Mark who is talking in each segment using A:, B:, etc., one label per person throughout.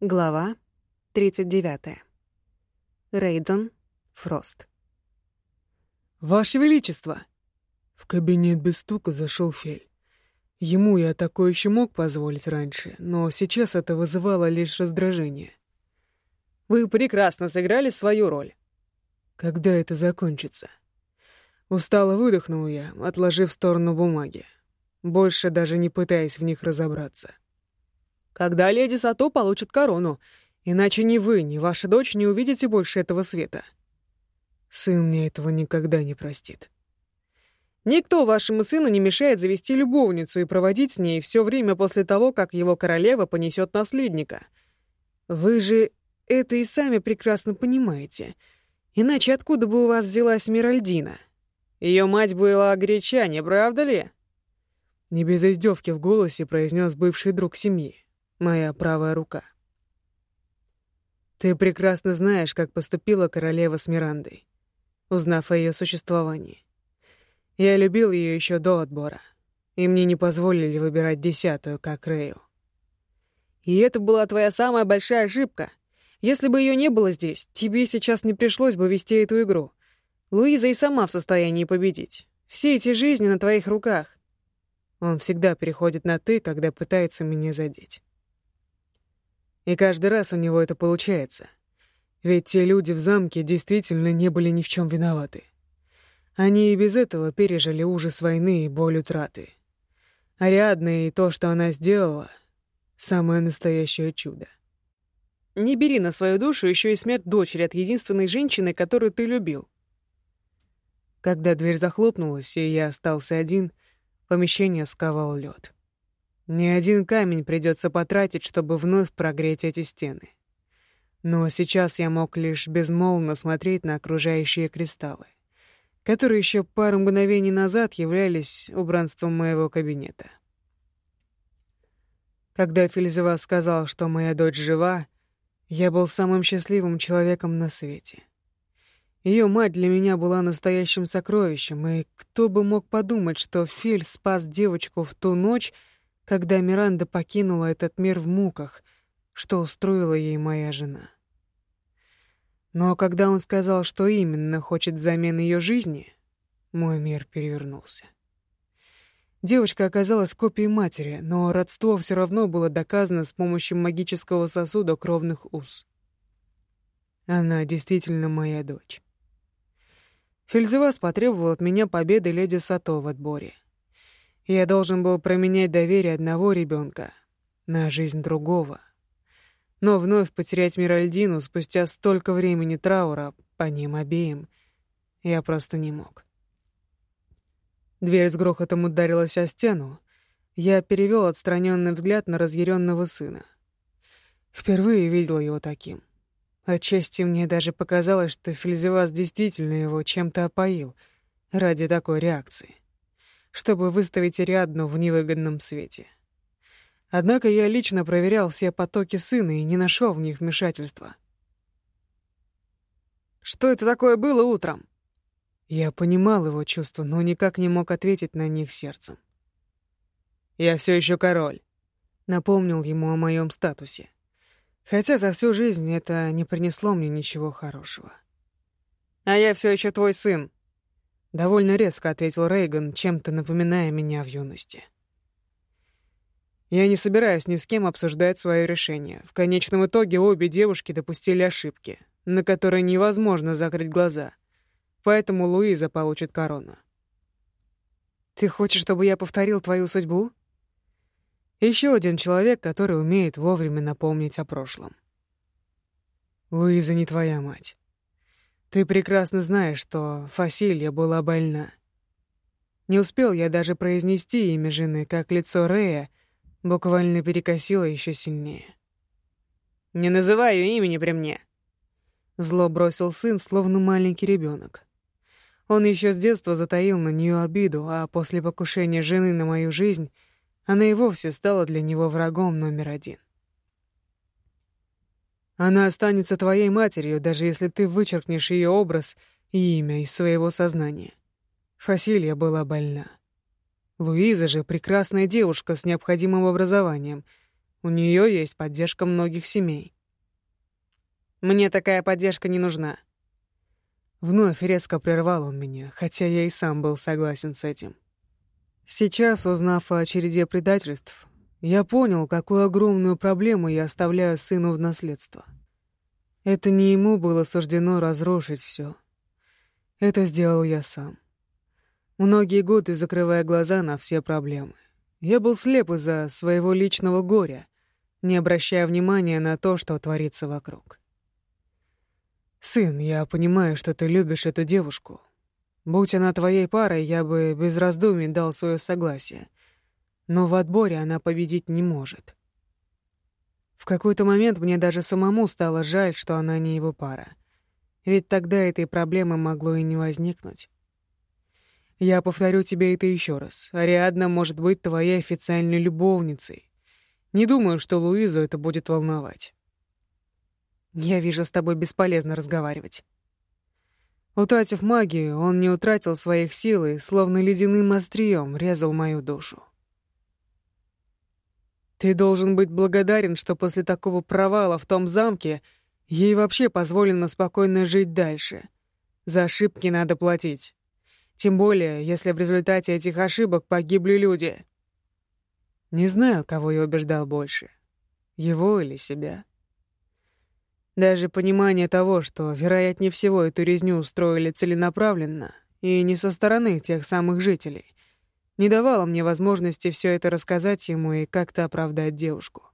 A: Глава 39. Рейдон Фрост.
B: «Ваше Величество!» В кабинет без стука зашел Фель. Ему я такое еще мог позволить раньше, но сейчас это вызывало лишь раздражение.
C: «Вы прекрасно сыграли свою роль».
B: «Когда это закончится?» Устало выдохнул я, отложив в сторону бумаги, больше даже не пытаясь в них разобраться
C: когда леди Сато получит корону, иначе ни вы, ни ваша дочь не увидите больше этого света.
B: Сын мне этого никогда не простит.
C: Никто вашему сыну не мешает завести любовницу и проводить с ней все время после того, как его королева понесет наследника. Вы же это и сами прекрасно понимаете. Иначе откуда бы у вас взялась Миральдина? Ее мать была горяча, не правда ли?
B: Не без издевки в голосе произнес бывший друг семьи моя правая рука. Ты прекрасно знаешь, как поступила королева с Мирандой, узнав о ее существовании. Я любил ее еще до отбора, и мне не позволили выбирать десятую, как Рэю.
C: И это была твоя самая большая ошибка. Если бы ее не было здесь, тебе сейчас не пришлось бы вести эту игру. Луиза и сама в состоянии победить. Все эти жизни на твоих руках.
B: Он всегда переходит на «ты», когда пытается меня задеть. И каждый раз у него это получается. Ведь те люди в замке действительно не были ни в чем виноваты. Они и без этого пережили ужас войны и боль утраты. Ариадна и то, что она сделала, — самое настоящее чудо.
C: Не бери на свою душу еще и смерть дочери от единственной женщины, которую ты любил.
B: Когда дверь захлопнулась, и я остался один, помещение сковал лед. Ни один камень придется потратить, чтобы вновь прогреть эти стены. Но сейчас я мог лишь безмолвно смотреть на окружающие кристаллы, которые еще пару мгновений назад являлись убранством моего кабинета. Когда Фельзева сказал, что моя дочь жива, я был самым счастливым человеком на свете. Ее мать для меня была настоящим сокровищем, и кто бы мог подумать, что Фель спас девочку в ту ночь, когда Миранда покинула этот мир в муках, что устроила ей моя жена. Но когда он сказал, что именно хочет взамен ее жизни, мой мир перевернулся. Девочка оказалась копией матери, но родство все равно было доказано с помощью магического сосуда кровных уз. Она действительно моя дочь. Фельзевас потребовал от меня победы леди Сато в отборе — я должен был променять доверие одного ребенка на жизнь другого. Но вновь потерять Миральдину спустя столько времени траура по ним обеим я просто не мог. Дверь с грохотом ударилась о стену. Я перевел отстраненный взгляд на разъяренного сына. Впервые видел его таким. Отчасти мне даже показалось, что Фельзевас действительно его чем-то опоил ради такой реакции чтобы выставить Ариадну в невыгодном свете. Однако я лично проверял все потоки сына и не нашел в них вмешательства.
C: «Что это такое было утром?»
B: Я понимал его чувства, но никак не мог ответить на них сердцем. «Я все еще король», — напомнил ему о моем статусе. Хотя за всю жизнь это не принесло мне ничего хорошего.
C: «А я все еще твой сын»,
B: Довольно резко ответил Рейган, чем-то напоминая меня в юности. Я не собираюсь ни с кем обсуждать свое решение. В конечном итоге обе девушки допустили ошибки, на которые невозможно закрыть глаза. Поэтому Луиза получит корону. Ты хочешь, чтобы я повторил твою судьбу? Еще один человек, который умеет вовремя напомнить о прошлом. Луиза не твоя мать. Ты прекрасно знаешь, что Фасилья была больна. Не успел я даже произнести имя жены, как лицо Рея буквально перекосило еще сильнее.
C: «Не называй ее имени при мне!»
B: Зло бросил сын, словно маленький ребенок. Он еще с детства затаил на нее обиду, а после покушения жены на мою жизнь она и вовсе стала для него врагом номер один. Она останется твоей матерью, даже если ты вычеркнешь ее образ и имя из своего сознания. Фасилия была больна. Луиза же прекрасная девушка с необходимым образованием, У нее есть поддержка многих семей.
C: Мне такая поддержка не нужна.
B: Вновь резко прервал он меня, хотя я и сам был согласен с этим. Сейчас, узнав о череде предательств, я понял, какую огромную проблему я оставляю сыну в наследство. Это не ему было суждено разрушить все. Это сделал я сам. Многие годы закрывая глаза на все проблемы. Я был слеп из-за своего личного горя, не обращая внимания на то, что творится вокруг. «Сын, я понимаю, что ты любишь эту девушку. Будь она твоей парой, я бы без раздумий дал свое согласие. Но в отборе она победить не может. В какой-то момент мне даже самому стало жаль, что она не его пара. Ведь тогда этой проблемы могло и не возникнуть. Я повторю тебе это еще раз. Ариадна может быть твоей официальной любовницей. Не думаю, что Луизу это будет волновать.
C: Я вижу, с тобой бесполезно разговаривать.
B: Утратив магию, он не утратил своих сил и, словно ледяным острием, резал мою душу. Ты должен быть благодарен, что после такого провала в том замке ей вообще позволено спокойно жить дальше. За ошибки надо платить. Тем более, если в результате этих ошибок погибли люди. Не знаю, кого я убеждал больше. Его или себя. Даже понимание того, что, вероятнее всего, эту резню устроили целенаправленно и не со стороны тех самых жителей, не давало мне возможности все это рассказать ему и как-то оправдать девушку.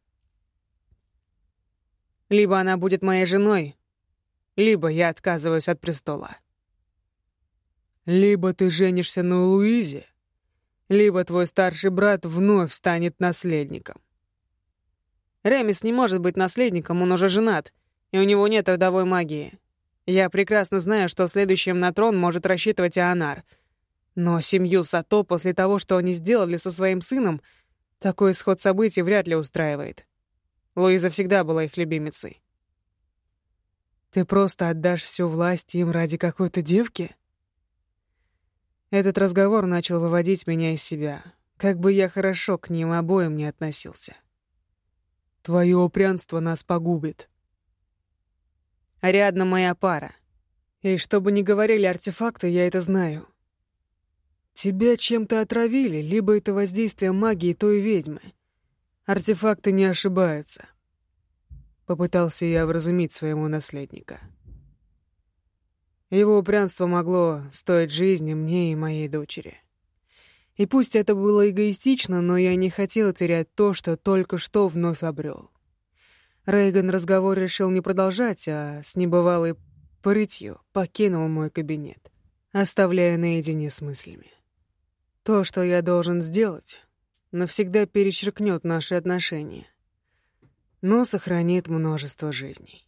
C: Либо она будет моей женой, либо я отказываюсь от престола.
B: Либо ты женишься на Луизе, либо твой старший брат вновь станет наследником.
C: Ремис не может быть наследником, он уже женат — и у него нет родовой магии. Я прекрасно знаю, что следующим на трон может рассчитывать Ионар. Но семью Сато после того, что они сделали со своим сыном, такой исход событий вряд ли устраивает. Луиза всегда была их любимицей.
B: Ты просто отдашь всю власть им ради какой-то девки? Этот разговор начал выводить меня из себя, как бы я хорошо к ним обоим не относился. Твое упрямство нас погубит.
C: Ариадна моя пара. И что бы ни говорили артефакты, я это знаю.
B: Тебя чем-то отравили, либо это воздействие магии той ведьмы. Артефакты не ошибаются. Попытался я вразумить своему наследника. Его упрямство могло стоить жизни мне и моей дочери. И пусть это было эгоистично, но я не хотел терять то, что только что вновь обрел. Рейган разговор решил не продолжать, а с небывалой прытью покинул мой кабинет, оставляя наедине с мыслями. То, что я должен сделать, навсегда перечеркнет наши отношения, но сохранит множество жизней.